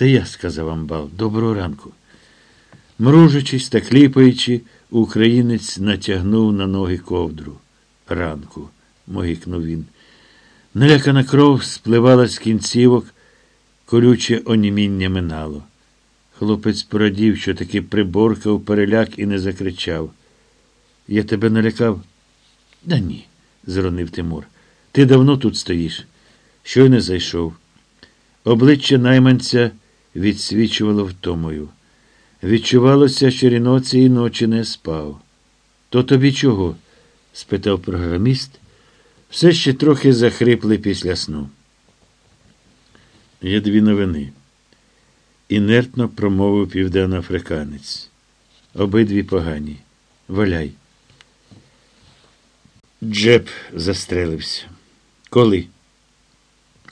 Це я, сказав амбал. Доброго ранку. Мружачись та кліпаючи, українець натягнув на ноги ковдру. Ранку, могикнув він. Налякана кров спливала з кінцівок, колюче оніміння минало. Хлопець порадів, що таки приборкав переляк і не закричав. Я тебе налякав? Да ні, зронив Тимур. Ти давно тут стоїш. Щойно зайшов. Обличчя найманця відсвічувало втомою. Відчувалося, що ріно цієї ночі не спав. То тобі чого? спитав програміст, все ще трохи захриплий після сну. Є дві новини. Інертно промовив південноафриканець. Обидві погані. Валяй. Джеб застрелився. Коли?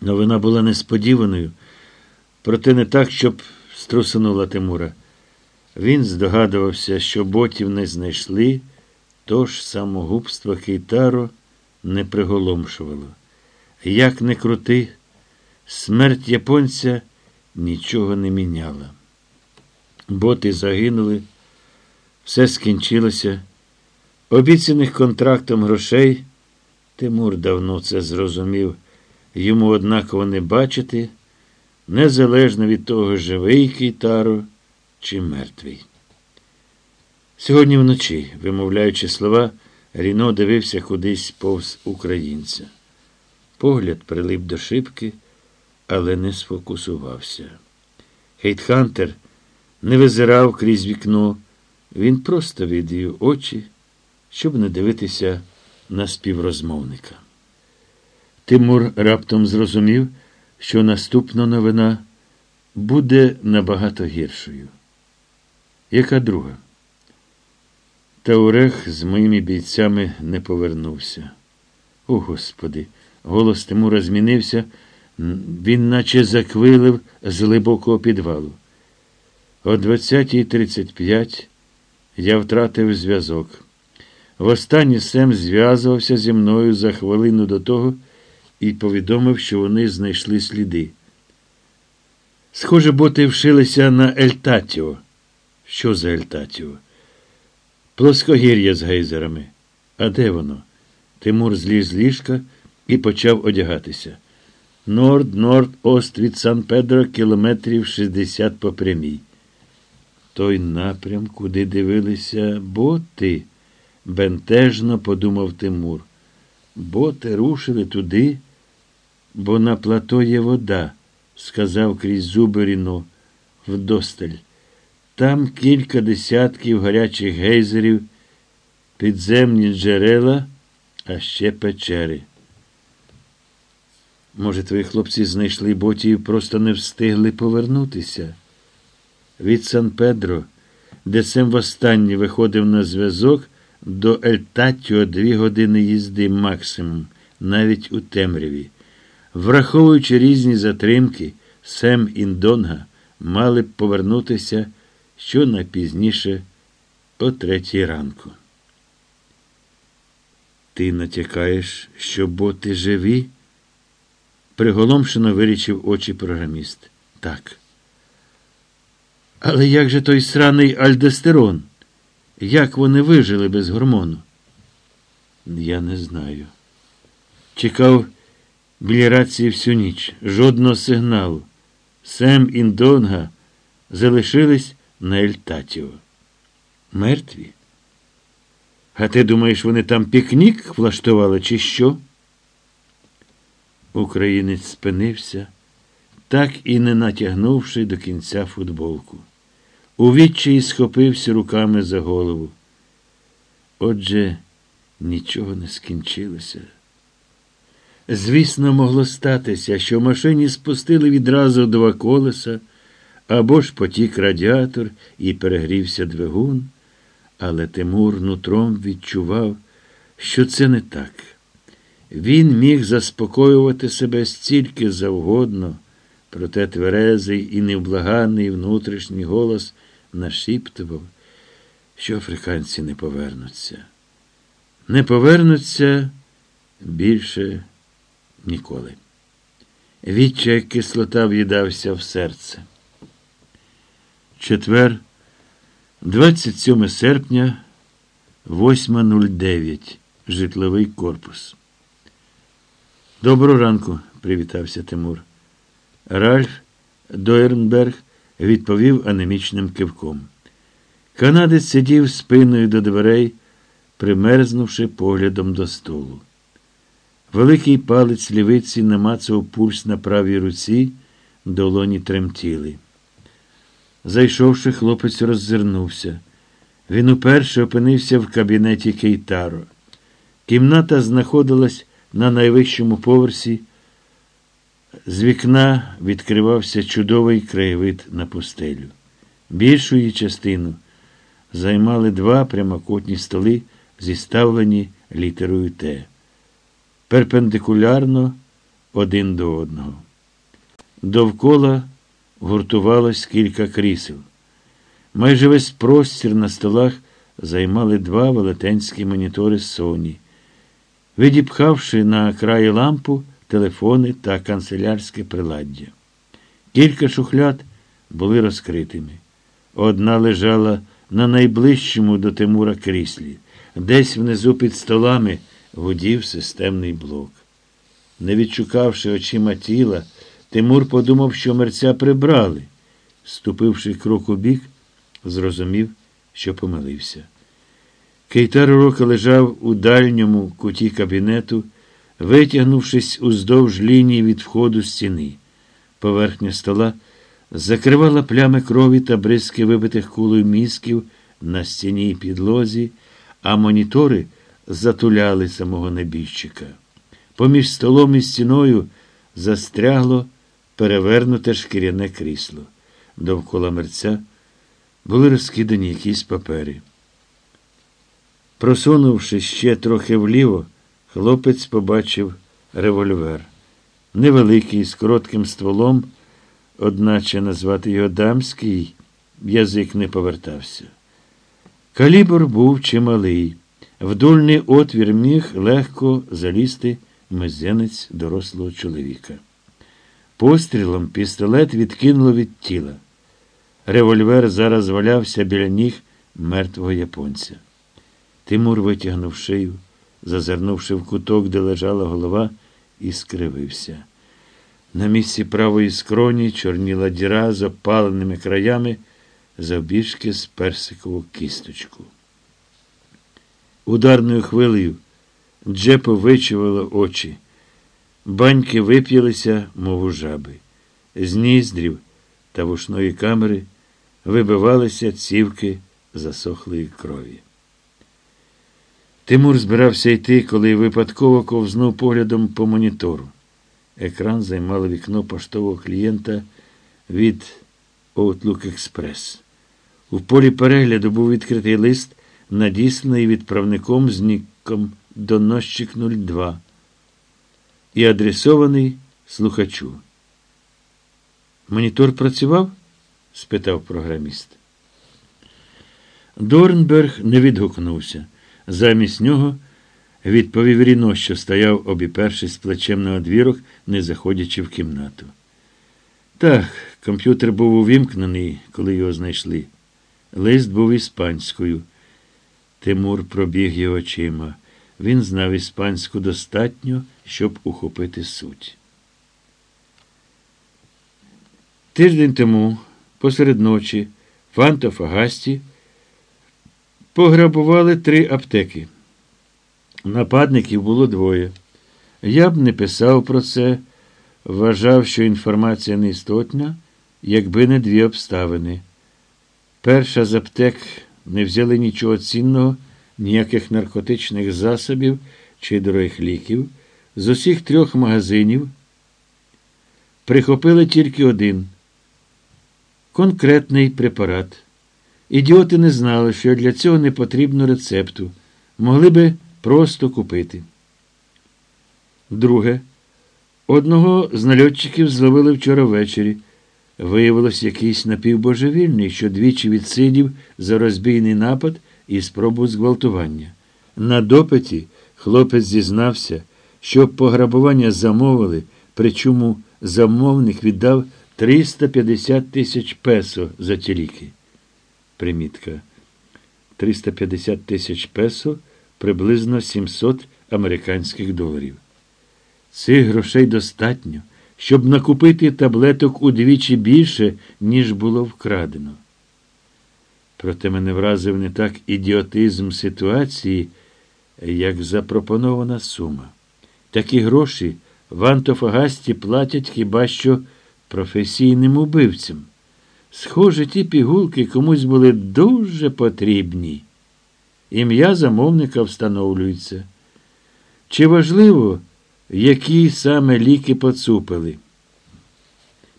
Новина була несподіваною, проте не так, щоб струсанула Тимура. Він здогадувався, що ботів не знайшли, тож самогубство Кейтаро не приголомшувало. Як не крути, смерть японця нічого не міняла. Боти загинули, все скінчилося. Обіцяних контрактом грошей Тимур давно це зрозумів. Йому однаково не бачити, незалежно від того, живий Кейтаро чи мертвий. Сьогодні вночі, вимовляючи слова, Ріно дивився кудись повз українця. Погляд прилип до шибки, але не сфокусувався. Хейтхантер не визирав крізь вікно, він просто відвів очі, щоб не дивитися на співрозмовника. Тимур раптом зрозумів, що наступна новина буде набагато гіршою. Яка друга? Таурех з моїми бійцями не повернувся. О, Господи! Голос Тимура змінився, він наче заквилив з глибокого підвалу. О 20.35 я втратив зв'язок. Востаннє Сем зв'язувався зі мною за хвилину до того і повідомив, що вони знайшли сліди. Схоже, боти вшилися на Ельтатіо. Що за Ельтатіо? Плоскогір'я з гейзерами. А де воно? Тимур зліз з ліжка і почав одягатися. Норд, норд, ост від Сан Педро кілометрів 60 по прямій. Той напрям, куди дивилися боти, бентежно подумав Тимур. Боти рушили туди, бо на плато є вода, сказав крізь зуби Ріно, вдосталь. Там кілька десятків гарячих гейзерів, підземні джерела, а ще печери. Може, твої хлопці знайшли боті і просто не встигли повернутися. Від Сан Педро, де Сем востаннє виходив на зв'язок, до Ельтатіо дві години їзди максимум, навіть у темряві. Враховуючи різні затримки, Сем Індонга мали б повернутися що найпізніше о третій ранку. Ти натякаєш, що боти живі? Приголомшено вирічив очі програміст. Так. Але як же той сраний альдестерон? Як вони вижили без гормону? Я не знаю. Чекав біля рації всю ніч, жодного сигналу. Сем і Індонга залишились на Ельтатіо. Мертві? А ти думаєш, вони там пікнік влаштували, чи що? Українець спинився, так і не натягнувши до кінця футболку. У відчаї схопився руками за голову. Отже, нічого не скінчилося. Звісно, могло статися, що в машині спустили відразу два колеса, або ж потік радіатор і перегрівся двигун, але Тимур нутром відчував, що це не так. Він міг заспокоювати себе стільки завгодно, проте тверезий і невблаганний внутрішній голос нашіптував, що африканці не повернуться. Не повернуться більше ніколи. Відчай кислота в'їдався в серце. Четвер, 27 серпня, 8.09. Житловий корпус. Доброго ранку, привітався Тимур. Ральф Дойрнберг відповів анемічним кивком. Канадець сидів спиною до дверей, примерзнувши поглядом до столу. Великий палець лівиці намацав пульс на правій руці, долоні тремтіли. Зайшовши, хлопець роззирнувся. Він уперше опинився в кабінеті Кейтаро. Кімната знаходилась на найвищому поверсі. З вікна відкривався чудовий краєвид на пустелю. Більшу її частину займали два прямокутні столи, зіставлені літерою Т. Перпендикулярно один до одного. Довкола гуртувалось кілька крісел. Майже весь простір на столах займали два велетенські монітори Sony. Відіпхавши на краї лампу телефони та канцелярське приладдя. Кілька шухляд були розкритими. Одна лежала на найближчому до Тимура кріслі. Десь внизу під столами гудів системний блок. Не відшукавши очима тіла, Тимур подумав, що мерця прибрали. Ступивши крок у бік, зрозумів, що помилився. Кейтар Рока лежав у дальньому куті кабінету, витягнувшись уздовж лінії від входу стіни. Поверхня стола закривала плями крові та бризки вибитих кулою мізків на стіні й підлозі, а монітори затуляли самого небіжчика. Поміж столом і стіною застрягло перевернуте шкіряне крісло. Довкола мерця були розкидані якісь папери. Просунувши ще трохи вліво, хлопець побачив револьвер. Невеликий, з коротким стволом, одначе назвати його дамський, язик не повертався. Калібр був чималий. В дульний отвір міг легко залізти мизянець дорослого чоловіка. Пострілом пістолет відкинуло від тіла. Револьвер зараз валявся біля ніг мертвого японця. Тимур витягнув шию, зазирнувши в куток, де лежала голова, і скривився. На місці правої скроні чорніла діра з опаленими краями завбіжки з персикову кісточку. Ударною хвилею Джепо вичавило очі. Баньки вип'ялися, мов у жаби. З ніздрів та вушної камери вибивалися цівки засохлої крові. Тимур збирався йти, коли випадково ковзнув поглядом по монітору. Екран займало вікно поштового клієнта від Outlook Express. У полі перегляду був відкритий лист, надісланий відправником з ніком доносчик 02 і адресований слухачу. Монітор працював? спитав програміст. Дорнберг не відгукнувся. Замість нього відповів Ріно, що стояв, обіпершись плечем на одвірок, не заходячи в кімнату. Так, комп'ютер був увімкнений, коли його знайшли. Лист був іспанською. Тимур пробіг його очима. Він знав іспанську достатньо, щоб ухопити суть. Тиждень тому, посеред ночі, в Антофагасті пограбували три аптеки. Нападників було двоє. Я б не писав про це, вважав, що інформація не істотна, якби не дві обставини. Перша з аптек не взяли нічого цінного, ніяких наркотичних засобів чи дорогих ліків. З усіх трьох магазинів прихопили тільки один конкретний препарат. Ідіоти не знали, що для цього не потрібно рецепту, могли би просто купити. Друге, одного з нальотчиків зловили вчора ввечері. Виявилось якийсь напівбожевільний, що двічі відсидів за розбійний напад і спробу зґвалтування. На допиті хлопець зізнався, що пограбування замовили, причому замовник віддав 350 тисяч песо за ті ліки. Примітка. 350 тисяч песо приблизно 700 американських доларів. Цих грошей достатньо, щоб накупити таблеток удвічі більше, ніж було вкрадено. Проте мене вразив не так ідіотизм ситуації, як запропонована сума. Такі гроші в Антофагасті платять хіба що професійним убивцям. Схоже, ті пігулки комусь були дуже потрібні. Ім'я замовника встановлюється. Чи важливо, які саме ліки поцупили?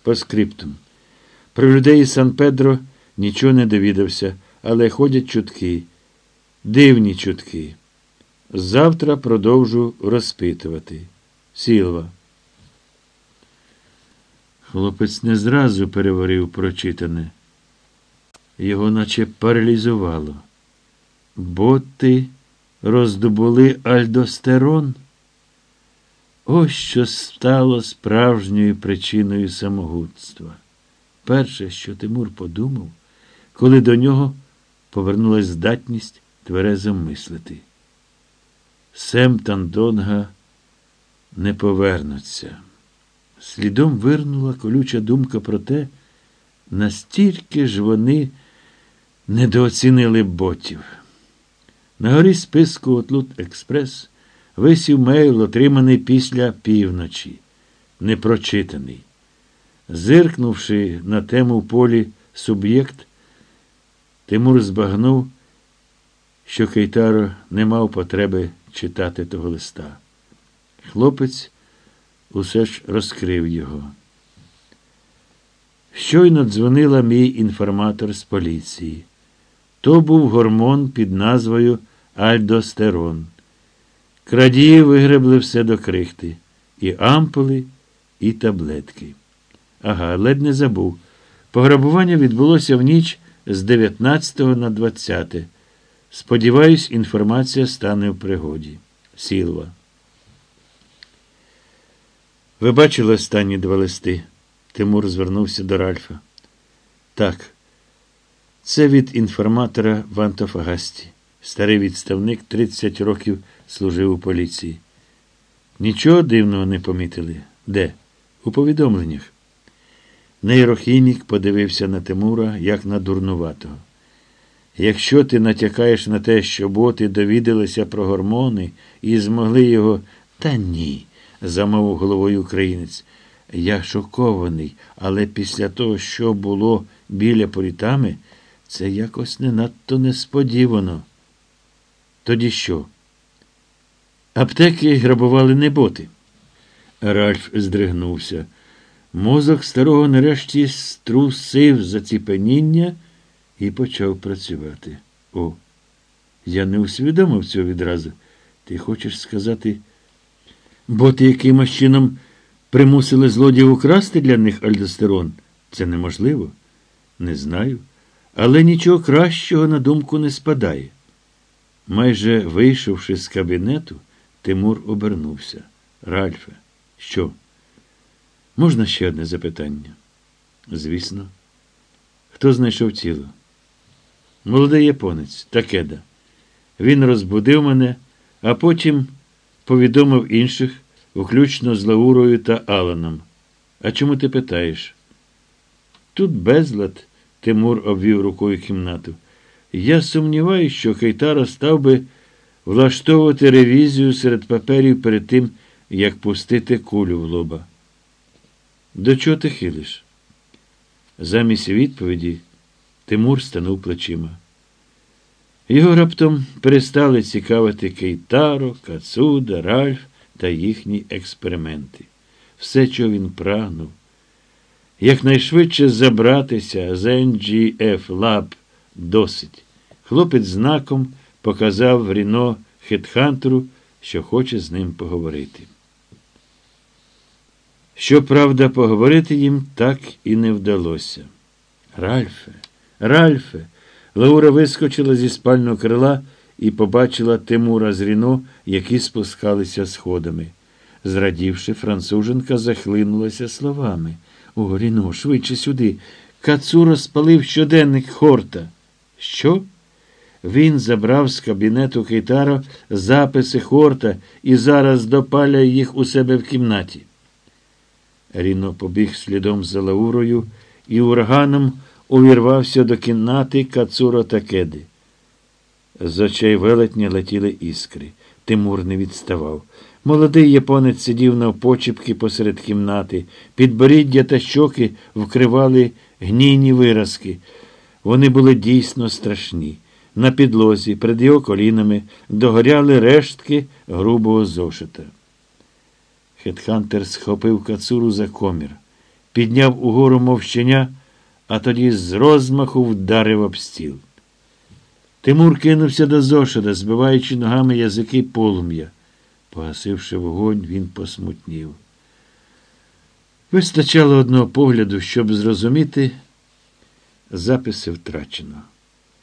По скриптум. Про людей Сан Педро нічого не довідався, але ходять чутки, дивні чутки. Завтра продовжу розпитувати. Сілва. Хлопець не зразу переварив прочитане. Його наче паралізувало. Боти роздобули альдостерон. Ось що стало справжньою причиною самогубства. Перше, що Тимур подумав, коли до нього повернулась здатність тверезо мислити. Сем Тандонга не повернуться. Слідом вирнула колюча думка про те, настільки ж вони недооцінили ботів. На горі списку Отлут Експрес висів мейл, отриманий після півночі, непрочитаний. Зиркнувши на тему в полі суб'єкт, Тимур збагнув, що Кейтаро не мав потреби читати того листа. Хлопець усе ж розкрив його. Щойно дзвонила мій інформатор з поліції. То був гормон під назвою Альдостерон. Крадії вигребли все до крихти. І ампули, і таблетки. Ага, ледь не забув. Пограбування відбулося в ніч з 19 на 20. Сподіваюсь, інформація стане в пригоді. Сілва. Ви бачили останні два листи? Тимур звернувся до Ральфа. Так. Це від інформатора в Антофагасті. Старий відставник 30 років служив у поліції. Нічого дивного не помітили. Де? У повідомленнях. Нейрохімік подивився на Тимура, як на дурнуватого. Якщо ти натякаєш на те, що боти довідалися про гормони і змогли його. Та ні, замовив головою українець. Я шокований, але після того, що було біля порітами, це якось не надто несподівано. Тоді що? Аптеки грабували не боти. Ральф здригнувся. Мозок старого нарешті струсив заціпеніння і почав працювати. О, я не усвідомив цього відразу. Ти хочеш сказати, боти якимось чином примусили злодіїв украсти для них альдостерон? Це неможливо? Не знаю. Але нічого кращого на думку не спадає. Майже вийшовши з кабінету, Тимур обернувся. Ральфе, що? Можна ще одне запитання? Звісно. Хто знайшов тіло? Молодий японець, Такеда. Він розбудив мене, а потім повідомив інших, включно з Лаурою та Аланом. А чому ти питаєш? Тут безлад, Тимур обвів рукою кімнату. Я сумніваюся, що Хейтара став би влаштовувати ревізію серед паперів перед тим, як пустити кулю в лоба. До чого ти хилиш? Замість відповіді Тимур станув плечима. Його раптом перестали цікавити Кейтаро, Кацуда, Ральф та їхні експерименти. Все, чого він прагнув. Якнайшвидше забратися з NGF Lab досить. Хлопець знаком показав Ріно Хетхантеру, що хоче з ним поговорити. Щоправда, поговорити їм так і не вдалося. Ральфе, Ральфе. Лаура вискочила зі спального крила і побачила Тимура з Ріно, які спускалися сходами. Зрадівши, француженка захлинулася словами. О, Ріно, швидше сюди. Кацуро спалив щоденник Хорта. Що? Він забрав з кабінету Кейтаро записи Хорта і зараз допаляє їх у себе в кімнаті. Ріно побіг слідом за Лаурою і ураганом увірвався до кімнати Кацуро та Кеди. З очей велетня летіли іскри. Тимур не відставав. Молодий японець сидів навпочіпки посеред кімнати. Підборіддя та щоки вкривали гнійні виразки. Вони були дійсно страшні. На підлозі, перед його колінами, догоряли рештки грубого зошита. Хетхантер схопив кацуру за комір, підняв угору мовщеня, а тоді з розмаху вдарив об стіл. Тимур кинувся до зошита, збиваючи ногами язики полум'я. Погасивши вогонь, він посмутнів. Вистачало одного погляду, щоб зрозуміти, записи втрачено.